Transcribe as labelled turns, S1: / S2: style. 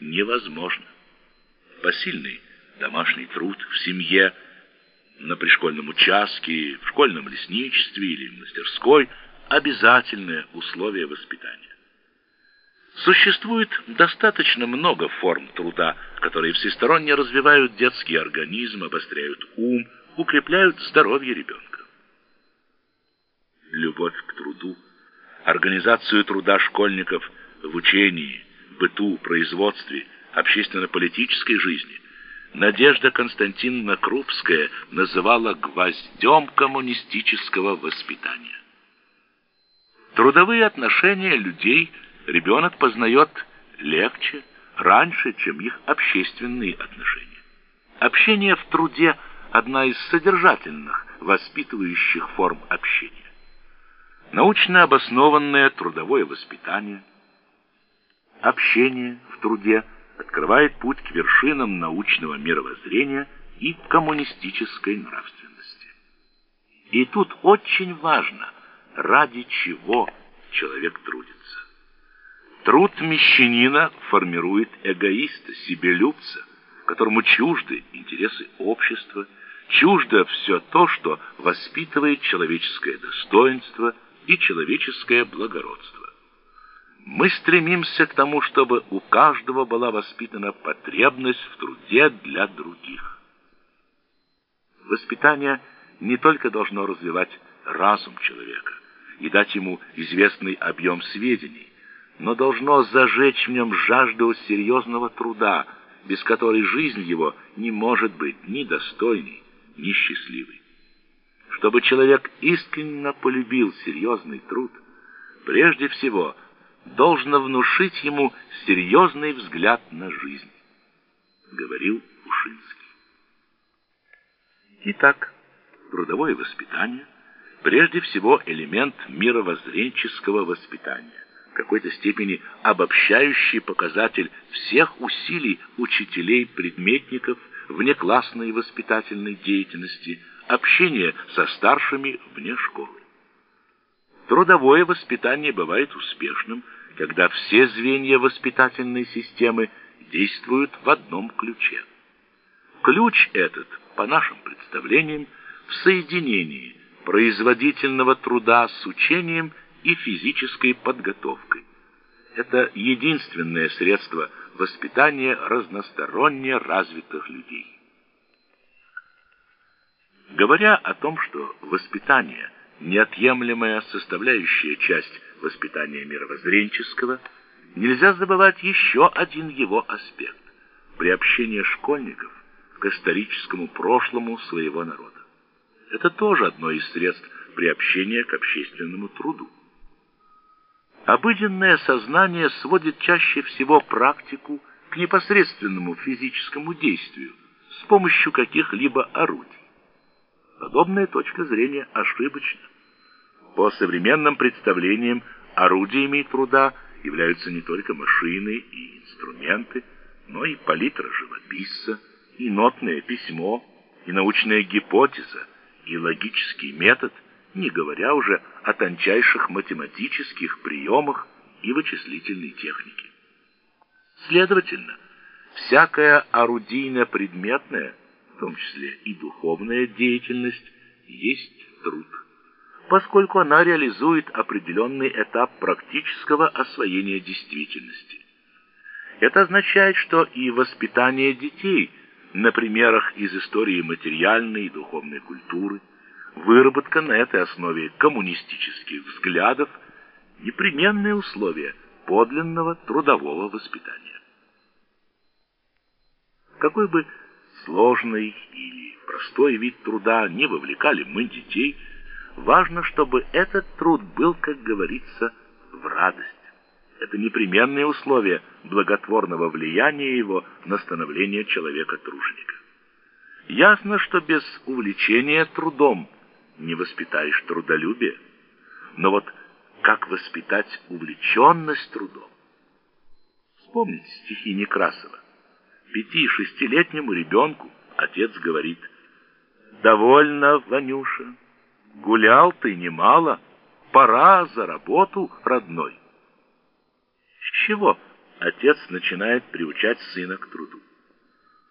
S1: невозможно. Посильный домашний труд в семье, на пришкольном участке, в школьном лесничестве или в мастерской – обязательное условие воспитания. Существует достаточно много форм труда, которые всесторонне развивают детский организм, обостряют ум, укрепляют здоровье ребенка. Любовь к труду, организацию труда школьников в учении, быту, производстве, общественно-политической жизни Надежда Константиновна Крупская называла гвоздем коммунистического воспитания. Трудовые отношения людей ребенок познает легче, раньше, чем их общественные отношения. Общение в труде – одна из содержательных, воспитывающих форм общения. Научно обоснованное трудовое воспитание, общение в труде открывает путь к вершинам научного мировоззрения и коммунистической нравственности. И тут очень важно, ради чего человек трудится. Труд мещанина формирует эгоиста, себелюбца, которому чужды интересы общества, чуждо все то, что воспитывает человеческое достоинство и человеческое благородство. Мы стремимся к тому, чтобы у каждого была воспитана потребность в труде для других. Воспитание не только должно развивать разум человека и дать ему известный объем сведений, но должно зажечь в нем жажду серьезного труда, без которой жизнь его не может быть ни достойной, ни счастливой. Чтобы человек искренне полюбил серьезный труд, прежде всего должно внушить ему серьезный взгляд на жизнь, говорил Ушинский. Итак, трудовое воспитание прежде всего элемент мировоззренческого воспитания какой-то степени обобщающий показатель всех усилий учителей-предметников внеклассной воспитательной деятельности, общения со старшими вне школы. Трудовое воспитание бывает успешным, когда все звенья воспитательной системы действуют в одном ключе. Ключ этот, по нашим представлениям, в соединении производительного труда с учением и физической подготовкой. Это единственное средство воспитания разносторонне развитых людей. Говоря о том, что воспитание – неотъемлемая составляющая часть воспитания мировоззренческого, нельзя забывать еще один его аспект – приобщение школьников к историческому прошлому своего народа. Это тоже одно из средств приобщения к общественному труду. Обыденное сознание сводит чаще всего практику к непосредственному физическому действию с помощью каких-либо орудий. Подобная точка зрения ошибочна. По современным представлениям орудиями труда являются не только машины и инструменты, но и палитра живописца, и нотное письмо, и научная гипотеза, и логический метод – не говоря уже о тончайших математических приемах и вычислительной технике. Следовательно, всякая орудийно-предметная, в том числе и духовная деятельность, есть труд, поскольку она реализует определенный этап практического освоения действительности. Это означает, что и воспитание детей на примерах из истории материальной и духовной культуры – выработка на этой основе коммунистических взглядов – непременные условия подлинного трудового воспитания. Какой бы сложный или простой вид труда не вовлекали мы детей, важно, чтобы этот труд был, как говорится, в радость. Это непременные условия благотворного влияния его на становление человека-труженика. Ясно, что без увлечения трудом – не воспитаешь трудолюбие. Но вот как воспитать увлеченность трудом? Вспомните стихи Некрасова. Пяти-шестилетнему ребенку отец говорит, «Довольно, Ванюша, гулял ты немало, пора за работу родной». С чего отец начинает приучать сына к труду.